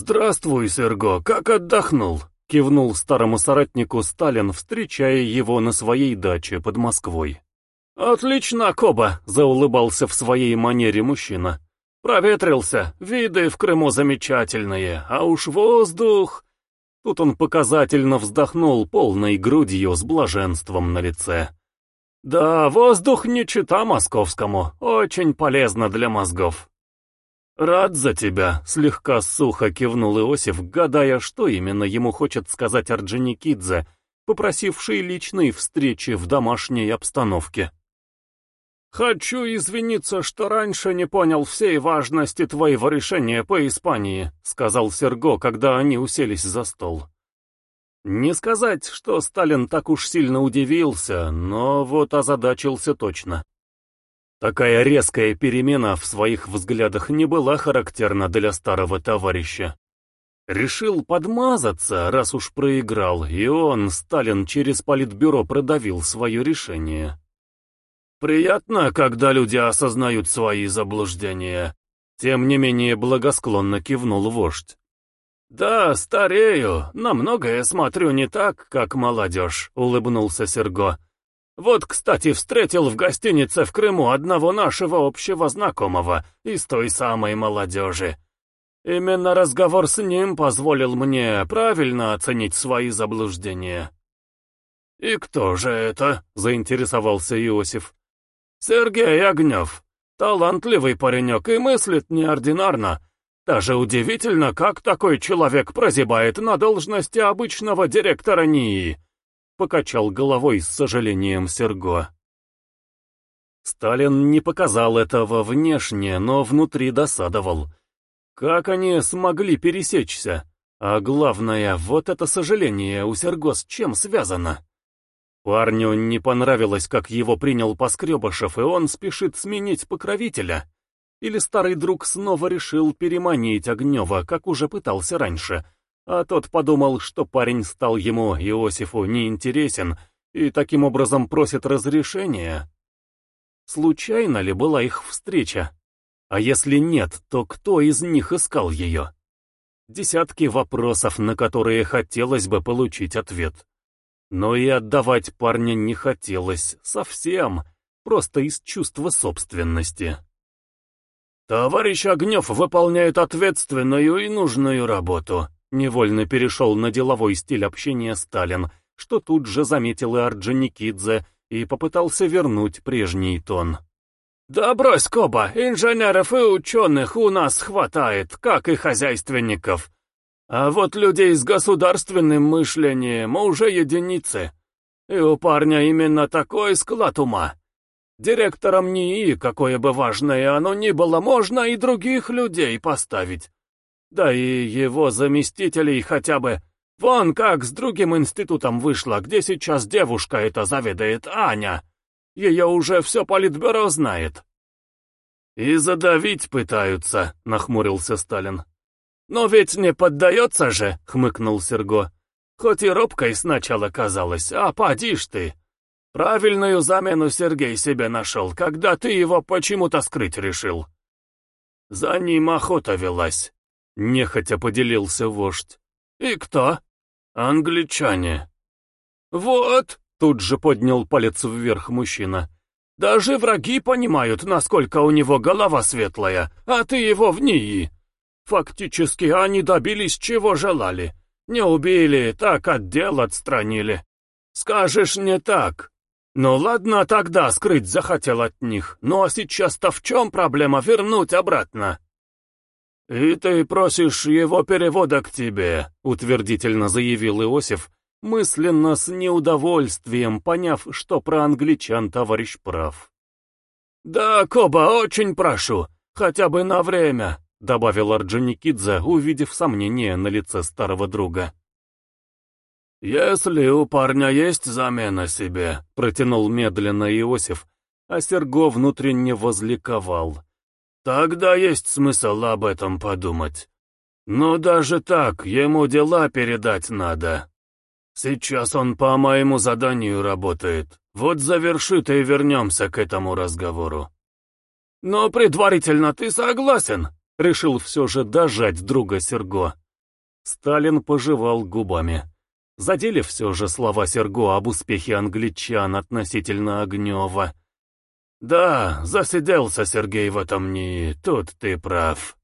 «Здравствуй, Серго, как отдохнул?» — кивнул старому соратнику Сталин, встречая его на своей даче под Москвой. «Отлично, Коба!» — заулыбался в своей манере мужчина. «Проветрился, виды в Крыму замечательные, а уж воздух...» Тут он показательно вздохнул полной грудью с блаженством на лице. «Да, воздух не чита московскому, очень полезно для мозгов». «Рад за тебя», — слегка сухо кивнул Иосиф, гадая, что именно ему хочет сказать Орджоникидзе, попросивший личной встречи в домашней обстановке. «Хочу извиниться, что раньше не понял всей важности твоего решения по Испании», — сказал Серго, когда они уселись за стол. Не сказать, что Сталин так уж сильно удивился, но вот озадачился точно. Такая резкая перемена в своих взглядах не была характерна для старого товарища. Решил подмазаться, раз уж проиграл, и он, Сталин, через политбюро продавил свое решение. Приятно, когда люди осознают свои заблуждения. Тем не менее благосклонно кивнул вождь. «Да, старею, на многое смотрю не так, как молодежь», — улыбнулся Серго. «Вот, кстати, встретил в гостинице в Крыму одного нашего общего знакомого из той самой молодежи. Именно разговор с ним позволил мне правильно оценить свои заблуждения». «И кто же это?» — заинтересовался Иосиф. Сергей Огнев. Талантливый паренек и мыслит неординарно. Даже удивительно, как такой человек прозябает на должности обычного директора НИИ. Покачал головой с сожалением Серго. Сталин не показал этого внешне, но внутри досадовал. Как они смогли пересечься? А главное, вот это сожаление у Серго с чем связано? Парню не понравилось, как его принял Поскребышев, и он спешит сменить покровителя. Или старый друг снова решил переманить Огнева, как уже пытался раньше, а тот подумал, что парень стал ему, Иосифу, неинтересен, и таким образом просит разрешения. Случайно ли была их встреча? А если нет, то кто из них искал ее? Десятки вопросов, на которые хотелось бы получить ответ. Но и отдавать парня не хотелось совсем, просто из чувства собственности. «Товарищ Огнев выполняет ответственную и нужную работу», невольно перешел на деловой стиль общения Сталин, что тут же заметил и Орджоникидзе и попытался вернуть прежний тон. «Да брось, Коба, инженеров и ученых у нас хватает, как и хозяйственников. А вот людей с государственным мышлением уже единицы. И у парня именно такой склад ума. Директором НИИ, какое бы важное оно ни было, можно и других людей поставить. Да и его заместителей хотя бы. Вон как с другим институтом вышло, где сейчас девушка эта заведает, Аня. Ее уже все политбюро знает. «И задавить пытаются», — нахмурился Сталин. «Но ведь не поддается же», — хмыкнул Серго. «Хоть и робкой сначала казалось, а поди ж ты. Правильную замену Сергей себе нашел, когда ты его почему-то скрыть решил». «За ним охота велась», — нехотя поделился вождь. «И кто?» «Англичане». «Вот», — тут же поднял палец вверх мужчина. «Даже враги понимают, насколько у него голова светлая, а ты его в НИИ». Фактически они добились чего желали. Не убили, так отдел отстранили. Скажешь, не так. Ну ладно, тогда скрыть захотел от них. Ну а сейчас-то в чем проблема вернуть обратно? «И ты просишь его перевода к тебе», — утвердительно заявил Иосиф, мысленно с неудовольствием поняв, что про англичан товарищ прав. «Да, Коба, очень прошу, хотя бы на время. — добавил Орджоникидзе, увидев сомнение на лице старого друга. «Если у парня есть замена себе», — протянул медленно Иосиф, а Серго внутренне возликовал. «Тогда есть смысл об этом подумать. Но даже так, ему дела передать надо. Сейчас он по моему заданию работает. Вот завершит и вернемся к этому разговору». «Но предварительно ты согласен?» Решил все же дожать друга Серго. Сталин пожевал губами. Задели все же слова Серго об успехе англичан относительно Огнева. «Да, засиделся Сергей в этом НИИ, тут ты прав.